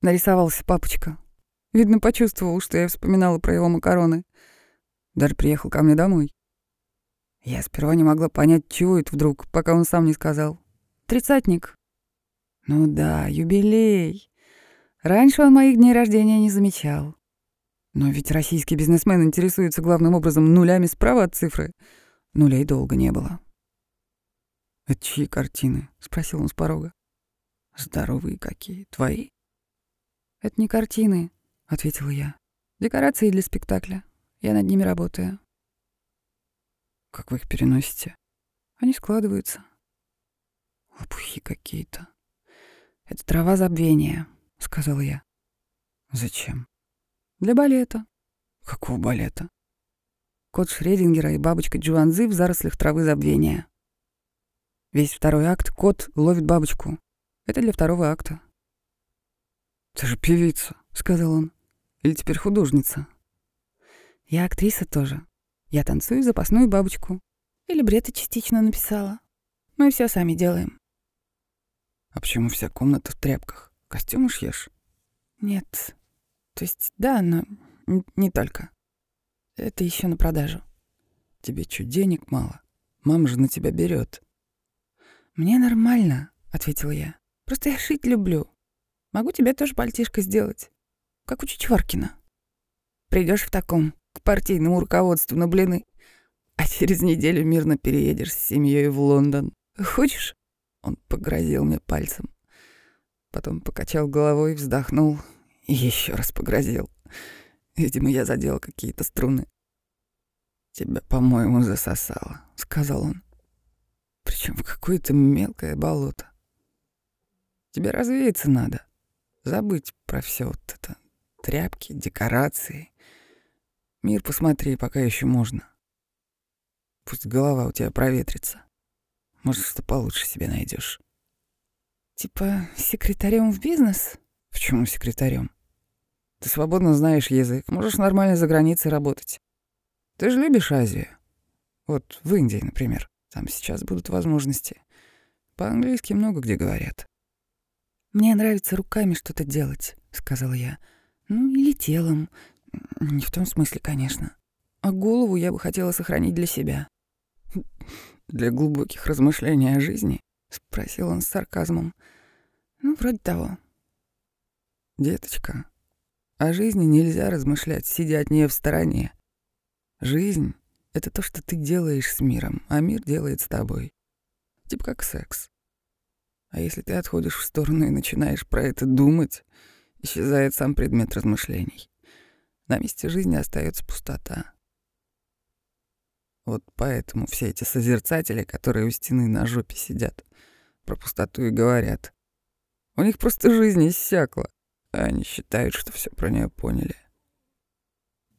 Нарисовался папочка. Видно, почувствовал, что я вспоминала про его макароны. Даже приехал ко мне домой. Я сперва не могла понять, чего это вдруг, пока он сам не сказал. Тридцатник. Ну да, юбилей. Раньше он моих дней рождения не замечал. Но ведь российский бизнесмен интересуется главным образом нулями справа от цифры. Нулей долго не было. «Это чьи картины?» — спросил он с порога. «Здоровые какие, твои?» «Это не картины», — ответила я. «Декорации для спектакля. Я над ними работаю». «Как вы их переносите?» «Они складываются». «Лопухи какие-то». «Это трава забвения», — сказала я. «Зачем?» «Для балета». «Какого балета?» Кот Шредингера и бабочка Джуанзы в зарослях травы забвения. Весь второй акт кот ловит бабочку. Это для второго акта. «Ты же певица», — сказал он. «Или теперь художница?» «Я актриса тоже. Я танцую запасную бабочку. И либретто частично написала. Мы все сами делаем». «А почему вся комната в тряпках? Костюмы шьешь?» «Нет. То есть, да, но не только. Это еще на продажу». «Тебе что, денег мало? Мама же на тебя берет. «Мне нормально», — ответила я. «Просто я шить люблю. Могу тебе тоже пальтишко сделать, как у Чичваркина. Придешь в таком к партийному руководству на блины, а через неделю мирно переедешь с семьей в Лондон. Хочешь?» Он погрозил мне пальцем. Потом покачал головой, вздохнул и еще раз погрозил. Видимо, я задел какие-то струны. «Тебя, по-моему, засосало», — сказал он причем в какое-то мелкое болото. Тебе развеяться надо, забыть про все вот это, тряпки, декорации. Мир посмотри, пока еще можно. Пусть голова у тебя проветрится. Может, что получше себе найдешь. Типа секретарем в бизнес? Почему секретарем? Ты свободно знаешь язык, можешь нормально за границей работать. Ты же любишь Азию. Вот в Индии, например. Там сейчас будут возможности. По-английски много где говорят. «Мне нравится руками что-то делать», — сказала я. «Ну, или телом. Не в том смысле, конечно. А голову я бы хотела сохранить для себя». «Для глубоких размышлений о жизни?» — спросил он с сарказмом. «Ну, вроде того». «Деточка, о жизни нельзя размышлять, сидя от нее в стороне. Жизнь это то, что ты делаешь с миром, а мир делает с тобой. Типа как секс. А если ты отходишь в сторону и начинаешь про это думать, исчезает сам предмет размышлений. На месте жизни остается пустота. Вот поэтому все эти созерцатели, которые у стены на жопе сидят, про пустоту и говорят. У них просто жизнь иссякла, а они считают, что все про нее поняли.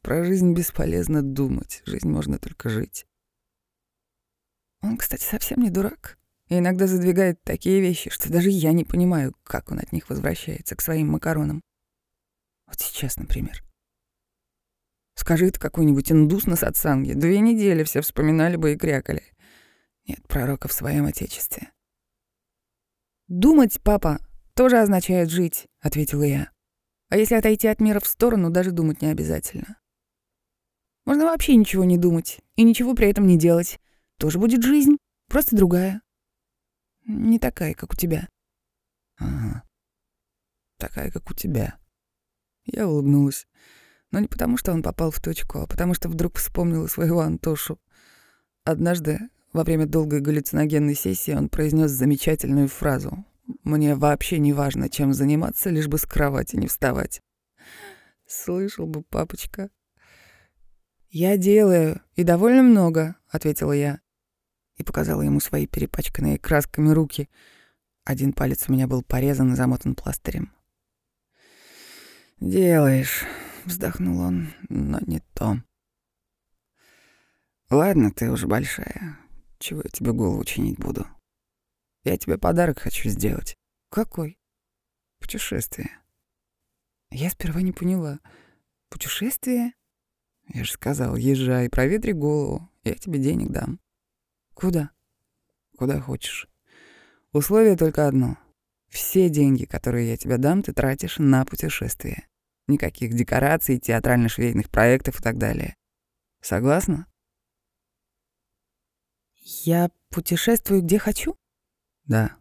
Про жизнь бесполезно думать, жизнь можно только жить. Он, кстати, совсем не дурак. И иногда задвигает такие вещи, что даже я не понимаю, как он от них возвращается к своим макаронам. Вот сейчас, например. Скажи это какой-нибудь индус на сатсанге, две недели все вспоминали бы и крякали. Нет пророка в своем отечестве. «Думать, папа, тоже означает жить», — ответила я. «А если отойти от мира в сторону, даже думать не обязательно. Можно вообще ничего не думать и ничего при этом не делать. Тоже будет жизнь, просто другая. Не такая, как у тебя. Ага. Такая, как у тебя. Я улыбнулась. Но не потому, что он попал в точку, а потому что вдруг вспомнила своего Антошу. Однажды, во время долгой галлюциногенной сессии, он произнес замечательную фразу. «Мне вообще не важно, чем заниматься, лишь бы с кровати не вставать». Слышал бы, папочка. «Я делаю, и довольно много», — ответила я. И показала ему свои перепачканные красками руки. Один палец у меня был порезан и замотан пластырем. «Делаешь», — вздохнул он, — «но не то». «Ладно, ты уже большая. Чего я тебе голову чинить буду? Я тебе подарок хочу сделать». «Какой?» «Путешествие». Я сперва не поняла. «Путешествие?» Я же сказал, езжай, проветри голову, я тебе денег дам. Куда? Куда хочешь. Условие только одно. Все деньги, которые я тебе дам, ты тратишь на путешествие. Никаких декораций, театрально-швейных проектов и так далее. Согласна? Я путешествую где хочу? Да.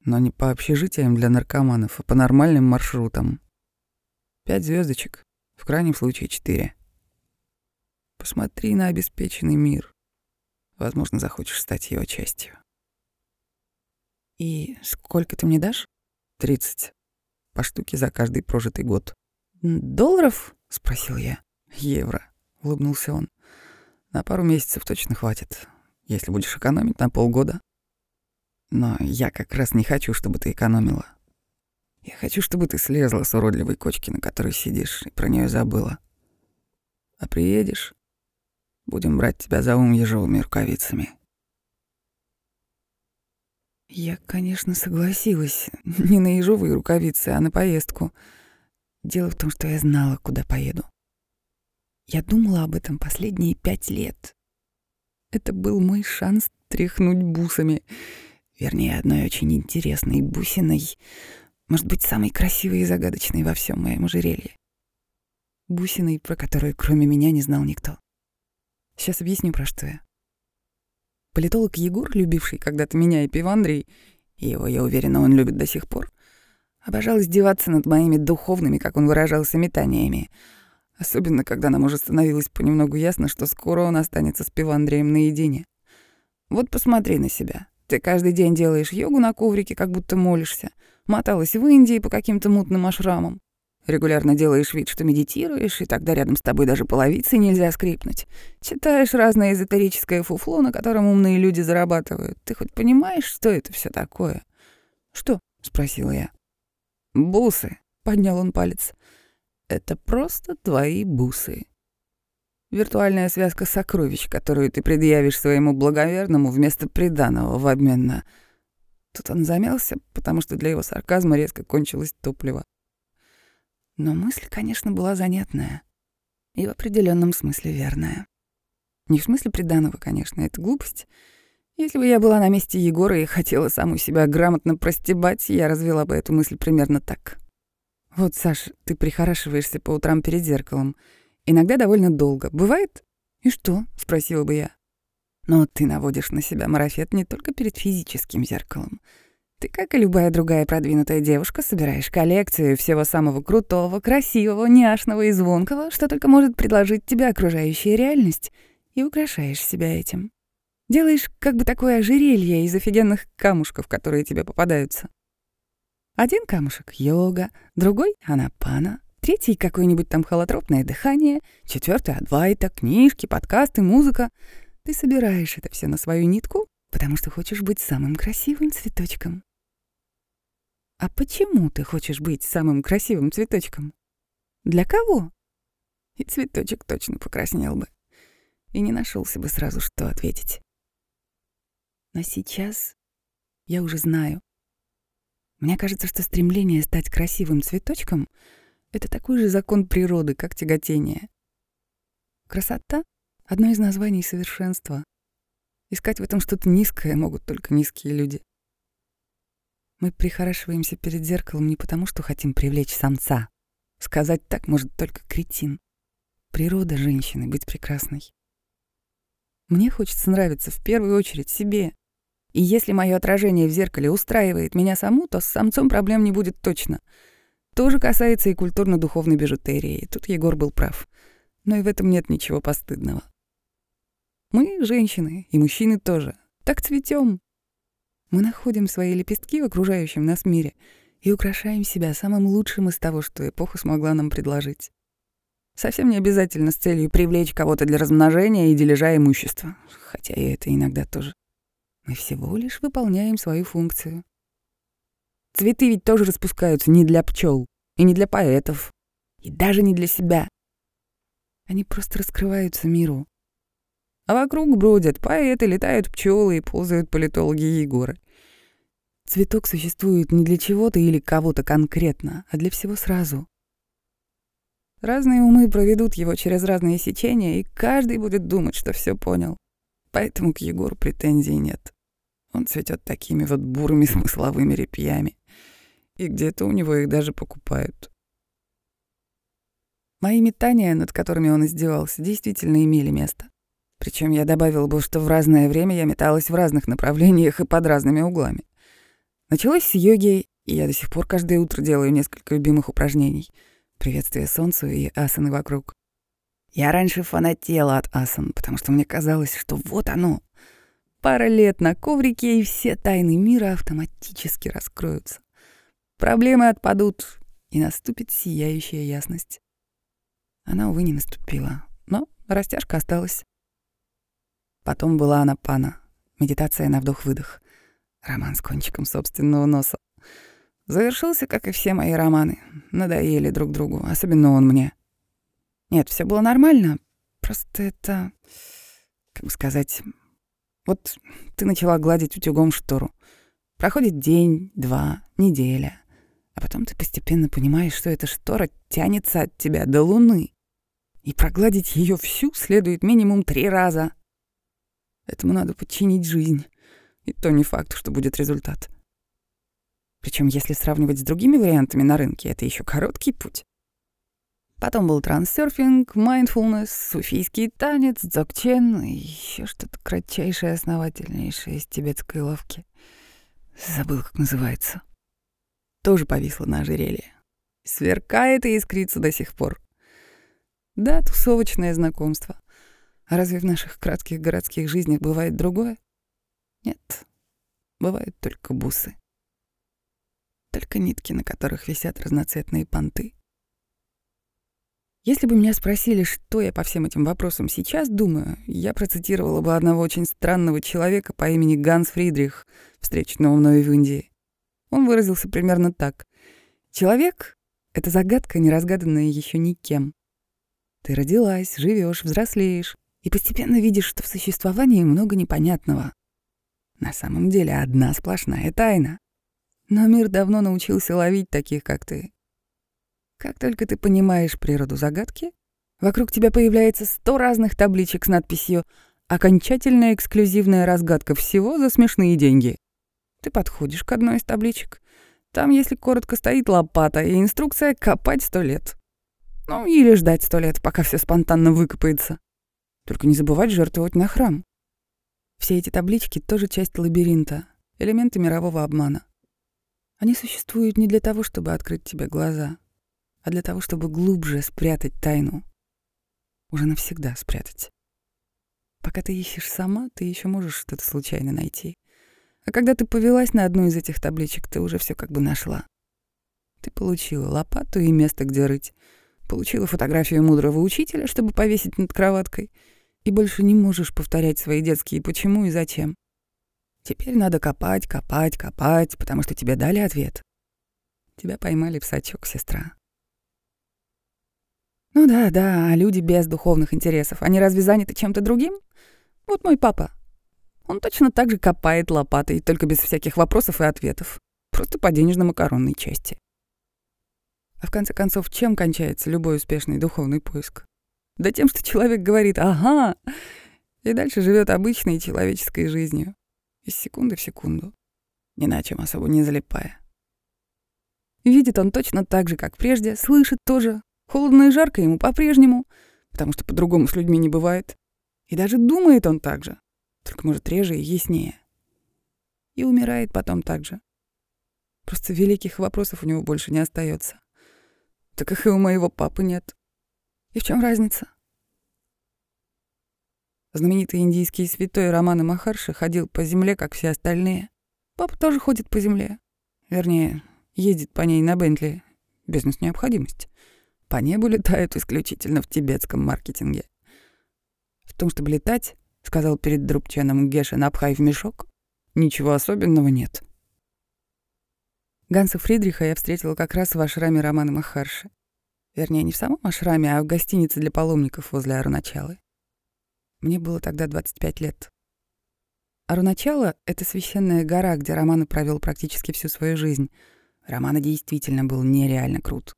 Но не по общежитиям для наркоманов, а по нормальным маршрутам. Пять звездочек, в крайнем случае четыре. Посмотри на обеспеченный мир. Возможно, захочешь стать его частью. И сколько ты мне дашь? Тридцать. По штуке за каждый прожитый год. Долларов? Спросил я. Евро, улыбнулся он. На пару месяцев точно хватит, если будешь экономить на полгода. Но я как раз не хочу, чтобы ты экономила. Я хочу, чтобы ты слезла с уродливой кочки, на которой сидишь, и про нее забыла. А приедешь, будем брать тебя за ум ежовыми рукавицами. Я, конечно, согласилась. Не на ежовые рукавицы, а на поездку. Дело в том, что я знала, куда поеду. Я думала об этом последние пять лет. Это был мой шанс тряхнуть бусами. Вернее, одной очень интересной бусиной. Может быть, самой красивой и загадочной во всем моем ожерелье. Бусиной, про которую кроме меня не знал никто. Сейчас объясню, про что я. Политолог Егор, любивший когда-то меня и пив Андрей, и его, я уверена, он любит до сих пор, обожал издеваться над моими духовными, как он выражался, метаниями. Особенно, когда нам уже становилось понемногу ясно, что скоро он останется с пив Андреем наедине. Вот посмотри на себя. Ты каждый день делаешь йогу на коврике, как будто молишься. Моталась в Индии по каким-то мутным ашрамам. Регулярно делаешь вид, что медитируешь, и тогда рядом с тобой даже половицей нельзя скрипнуть. Читаешь разное эзотерическое фуфло, на котором умные люди зарабатывают. Ты хоть понимаешь, что это все такое? Что? спросила я. Бусы, поднял он палец. Это просто твои бусы. Виртуальная связка сокровищ, которую ты предъявишь своему благоверному вместо приданого в обмен на... Тут он замялся, потому что для его сарказма резко кончилось топливо. Но мысль, конечно, была занятная. И в определенном смысле верная. Не в смысле приданого, конечно, это глупость. Если бы я была на месте Егора и хотела саму себя грамотно простебать, я развела бы эту мысль примерно так. Вот, Саш, ты прихорашиваешься по утрам перед зеркалом. Иногда довольно долго. Бывает? И что? Спросила бы я. Но ты наводишь на себя марафет не только перед физическим зеркалом — ты, как и любая другая продвинутая девушка, собираешь коллекцию всего самого крутого, красивого, няшного и звонкого, что только может предложить тебе окружающая реальность, и украшаешь себя этим. Делаешь как бы такое ожерелье из офигенных камушков, которые тебе попадаются. Один камушек — йога, другой — анапана, третий — какое-нибудь там холотропное дыхание, четвертый — адвайта, книжки, подкасты, музыка. Ты собираешь это все на свою нитку, потому что хочешь быть самым красивым цветочком. А почему ты хочешь быть самым красивым цветочком? Для кого? И цветочек точно покраснел бы. И не нашелся бы сразу, что ответить. Но сейчас я уже знаю. Мне кажется, что стремление стать красивым цветочком — это такой же закон природы, как тяготение. Красота — одно из названий совершенства. Искать в этом что-то низкое могут только низкие люди. Мы прихорашиваемся перед зеркалом не потому, что хотим привлечь самца. Сказать так может только кретин. Природа женщины — быть прекрасной. Мне хочется нравиться в первую очередь себе. И если мое отражение в зеркале устраивает меня саму, то с самцом проблем не будет точно. То же касается и культурно-духовной бижутерии. Тут Егор был прав. Но и в этом нет ничего постыдного. Мы, женщины, и мужчины тоже, так цветем. Мы находим свои лепестки в окружающем нас мире и украшаем себя самым лучшим из того, что эпоха смогла нам предложить. Совсем не обязательно с целью привлечь кого-то для размножения и дележа имущества, хотя и это иногда тоже. Мы всего лишь выполняем свою функцию. Цветы ведь тоже распускаются не для пчел и не для поэтов, и даже не для себя. Они просто раскрываются миру, а вокруг бродят поэты, летают пчелы и ползают политологи Егора. Цветок существует не для чего-то или кого-то конкретно, а для всего сразу. Разные умы проведут его через разные сечения, и каждый будет думать, что все понял. Поэтому к Егору претензий нет. Он цветет такими вот бурыми смысловыми репьями. И где-то у него их даже покупают. Мои метания, над которыми он издевался, действительно имели место. Причем я добавил бы, что в разное время я металась в разных направлениях и под разными углами. Началось с йоги, и я до сих пор каждое утро делаю несколько любимых упражнений. Приветствие солнцу и асаны вокруг. Я раньше фанатела от асан, потому что мне казалось, что вот оно. Пара лет на коврике, и все тайны мира автоматически раскроются. Проблемы отпадут, и наступит сияющая ясность. Она, увы, не наступила, но растяжка осталась. Потом была Анапана, медитация на вдох-выдох, роман с кончиком собственного носа. Завершился, как и все мои романы. Надоели друг другу, особенно он мне. Нет, все было нормально, просто это... Как сказать... Вот ты начала гладить утюгом штору. Проходит день, два, неделя. А потом ты постепенно понимаешь, что эта штора тянется от тебя до луны. И прогладить ее всю следует минимум три раза. Этому надо подчинить жизнь. И то не факт, что будет результат. Причем, если сравнивать с другими вариантами на рынке, это еще короткий путь. Потом был трансерфинг, майндфулнес, суфийский танец, дзокчен и еще что-то кратчайшее, основательнейшее из тибетской лавки. Забыл, как называется. Тоже повисло на ожерелье. Сверкает и искрится до сих пор. Да, тусовочное знакомство. А разве в наших кратких городских жизнях бывает другое? Нет, бывают только бусы. Только нитки, на которых висят разноцветные понты. Если бы меня спросили, что я по всем этим вопросам сейчас думаю, я процитировала бы одного очень странного человека по имени Ганс Фридрих, встреченного мною в Индии. Он выразился примерно так. «Человек — это загадка, не разгаданная еще никем. Ты родилась, живешь, взрослеешь, и постепенно видишь, что в существовании много непонятного. На самом деле одна сплошная тайна. Но мир давно научился ловить таких, как ты. Как только ты понимаешь природу загадки, вокруг тебя появляется сто разных табличек с надписью «Окончательная эксклюзивная разгадка всего за смешные деньги». Ты подходишь к одной из табличек. Там, если коротко, стоит лопата и инструкция «копать сто лет». Ну, или ждать сто лет, пока все спонтанно выкопается. Только не забывать жертвовать на храм. Все эти таблички тоже часть лабиринта, элементы мирового обмана. Они существуют не для того, чтобы открыть тебе глаза, а для того, чтобы глубже спрятать тайну. Уже навсегда спрятать. Пока ты ищешь сама, ты еще можешь что-то случайно найти. А когда ты повелась на одну из этих табличек, ты уже все как бы нашла. Ты получила лопату и место, где рыть. Получила фотографию мудрого учителя, чтобы повесить над кроваткой — и больше не можешь повторять свои детские «почему» и «зачем». Теперь надо копать, копать, копать, потому что тебе дали ответ. Тебя поймали в сачок, сестра. Ну да, да, а люди без духовных интересов, они разве заняты чем-то другим? Вот мой папа. Он точно так же копает лопатой, только без всяких вопросов и ответов. Просто по денежно-макаронной части. А в конце концов, чем кончается любой успешный духовный поиск? Да тем, что человек говорит «ага», и дальше живет обычной человеческой жизнью, из секунды в секунду, ни на чем особо не залипая. Видит он точно так же, как прежде, слышит тоже. Холодно и жарко ему по-прежнему, потому что по-другому с людьми не бывает. И даже думает он так же, только, может, реже и яснее. И умирает потом так же. Просто великих вопросов у него больше не остается. Так их и у моего папы нет. И в чем разница? Знаменитый индийский святой Романа Махарши ходил по земле, как все остальные. Папа тоже ходит по земле. Вернее, ездит по ней на Бентли. Бизнес-необходимость. По небу летают исключительно в тибетском маркетинге. В том, чтобы летать, сказал перед Друбчаном Геша Напхай в мешок, ничего особенного нет. Ганса Фридриха я встретила как раз в ашраме Романа Махарши. Вернее, не в самом ашраме, а в гостинице для паломников возле Аруначалы. Мне было тогда 25 лет. Аруначала — это священная гора, где Романа провел практически всю свою жизнь. Романа действительно был нереально крут.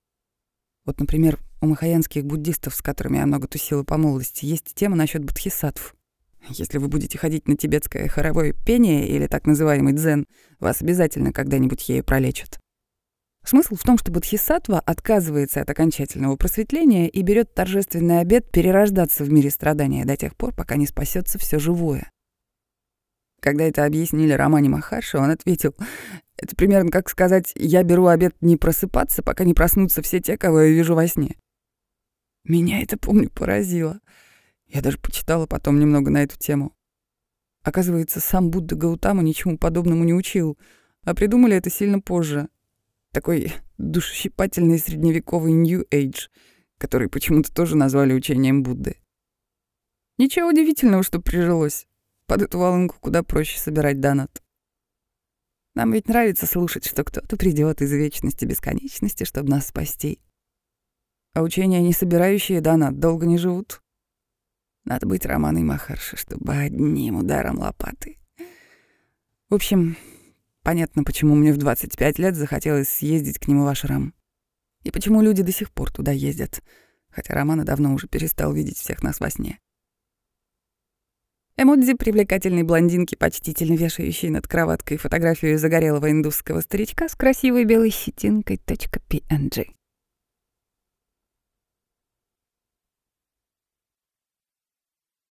Вот, например, у махаянских буддистов, с которыми я много тусила по молодости, есть тема насчет бодхисаттв. Если вы будете ходить на тибетское хоровое пение или так называемый дзен, вас обязательно когда-нибудь ею пролечат. Смысл в том, что Бодхисаттва отказывается от окончательного просветления и берет торжественный обет перерождаться в мире страдания до тех пор, пока не спасется все живое. Когда это объяснили Романе Махарши, он ответил, это примерно как сказать, я беру обед не просыпаться, пока не проснутся все те, кого я вижу во сне. Меня это, помню, поразило. Я даже почитала потом немного на эту тему. Оказывается, сам Будда Гаутама ничему подобному не учил, а придумали это сильно позже. Такой душещипательный средневековый New Age, который почему-то тоже назвали учением Будды. Ничего удивительного, что прижилось. Под эту волынку куда проще собирать донат. Нам ведь нравится слушать, что кто-то придет из вечности бесконечности, чтобы нас спасти. А учения, не собирающие донат, долго не живут. Надо быть Романой Махарши, чтобы одним ударом лопаты. В общем, понятно, почему мне в 25 лет захотелось съездить к нему в ашрам. И почему люди до сих пор туда ездят, хотя Романа давно уже перестал видеть всех нас во сне. Эмодзи привлекательной блондинки, почтительно вешающей над кроваткой фотографию загорелого индусского старичка с красивой белой щетинкой .png.